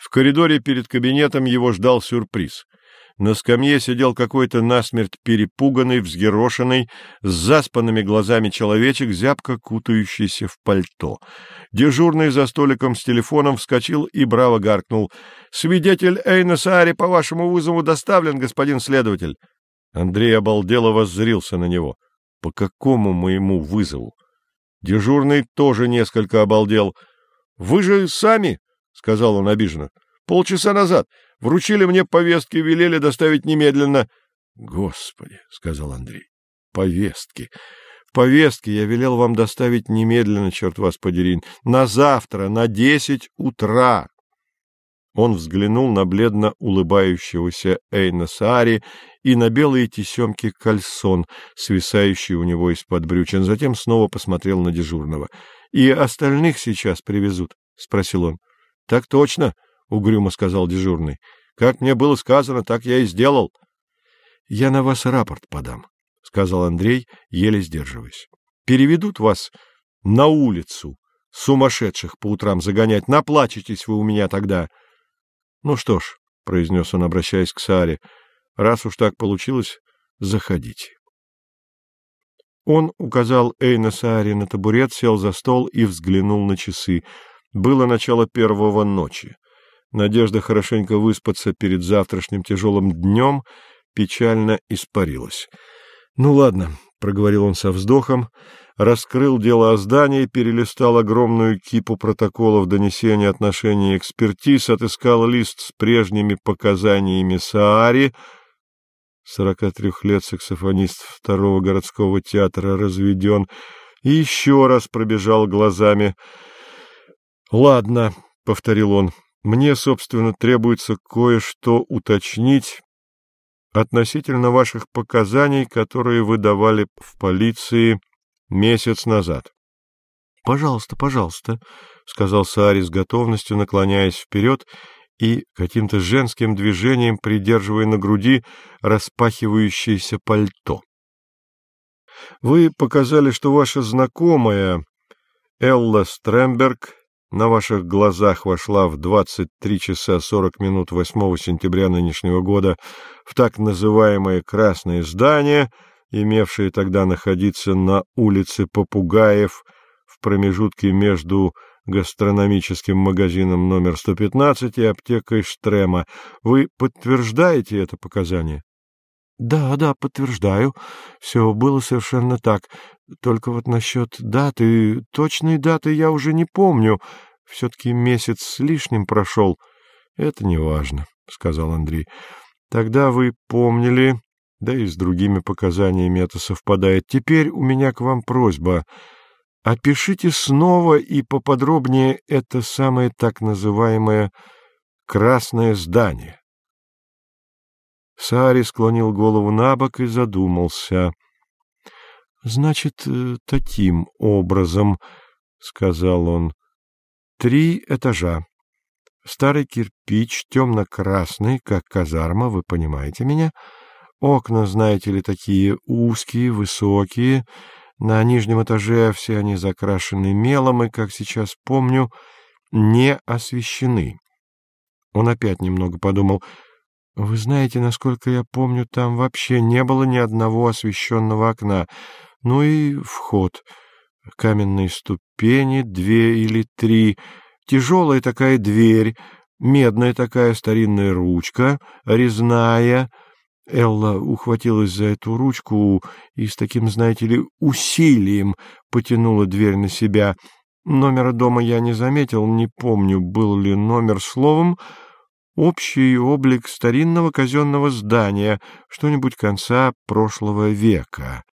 В коридоре перед кабинетом его ждал сюрприз. На скамье сидел какой-то насмерть перепуганный, взъерошенный, с заспанными глазами человечек, зябко кутающийся в пальто. Дежурный за столиком с телефоном вскочил и браво гаркнул. — Свидетель Эйна по вашему вызову доставлен, господин следователь. Андрей обалдело воззрился на него. — По какому моему вызову? Дежурный тоже несколько обалдел. — Вы же сами, — сказал он обиженно, — полчаса назад. Вручили мне повестки, велели доставить немедленно. — Господи, — сказал Андрей, — повестки. Повестки я велел вам доставить немедленно, черт вас подери, на завтра, на десять утра. Он взглянул на бледно улыбающегося Эйна Саари и на белые тесемки кальсон, свисающие у него из-под брючин, затем снова посмотрел на дежурного. — И остальных сейчас привезут? — спросил он. — Так точно, — угрюмо сказал дежурный. — Как мне было сказано, так я и сделал. — Я на вас рапорт подам, — сказал Андрей, еле сдерживаясь. — Переведут вас на улицу, сумасшедших по утрам загонять. Наплачетесь вы у меня тогда. —— Ну что ж, — произнес он, обращаясь к Сааре, — раз уж так получилось, заходите. Он указал Эйна Сааре на табурет, сел за стол и взглянул на часы. Было начало первого ночи. Надежда хорошенько выспаться перед завтрашним тяжелым днем печально испарилась. — Ну ладно, — проговорил он со вздохом, раскрыл дело о здании, перелистал огромную кипу протоколов донесения отношений экспертиз, отыскал лист с прежними показаниями Саари, 43 лет саксофонист второго городского театра разведен, и еще раз пробежал глазами. — Ладно, — повторил он, — мне, собственно, требуется кое-что уточнить относительно ваших показаний, которые вы давали в полиции месяц назад. — Пожалуйста, пожалуйста, — сказал Саари с готовностью, наклоняясь вперед и каким-то женским движением придерживая на груди распахивающееся пальто. — Вы показали, что ваша знакомая Элла Стремберг на ваших глазах вошла в 23 часа 40 минут 8 сентября нынешнего года в так называемое «Красное здание», имевшее тогда находиться на улице Попугаев в промежутке между гастрономическим магазином номер 115 и аптекой Штрема. Вы подтверждаете это показание? — Да, да, подтверждаю. Все было совершенно так. Только вот насчет даты, точной даты я уже не помню. Все-таки месяц с лишним прошел. — Это не важно, — сказал Андрей. — Тогда вы помнили, да и с другими показаниями это совпадает. Теперь у меня к вам просьба. Опишите снова и поподробнее это самое так называемое «красное здание». Саари склонил голову на бок и задумался. — Значит, э, таким образом, — сказал он, — три этажа. Старый кирпич, темно-красный, как казарма, вы понимаете меня? Окна, знаете ли, такие узкие, высокие. На нижнем этаже все они закрашены мелом и, как сейчас помню, не освещены. Он опять немного подумал — вы знаете, насколько я помню, там вообще не было ни одного освещенного окна. Ну и вход. Каменные ступени, две или три. Тяжелая такая дверь, медная такая старинная ручка, резная. Элла ухватилась за эту ручку и с таким, знаете ли, усилием потянула дверь на себя. Номера дома я не заметил, не помню, был ли номер словом, общий облик старинного казенного здания, что-нибудь конца прошлого века.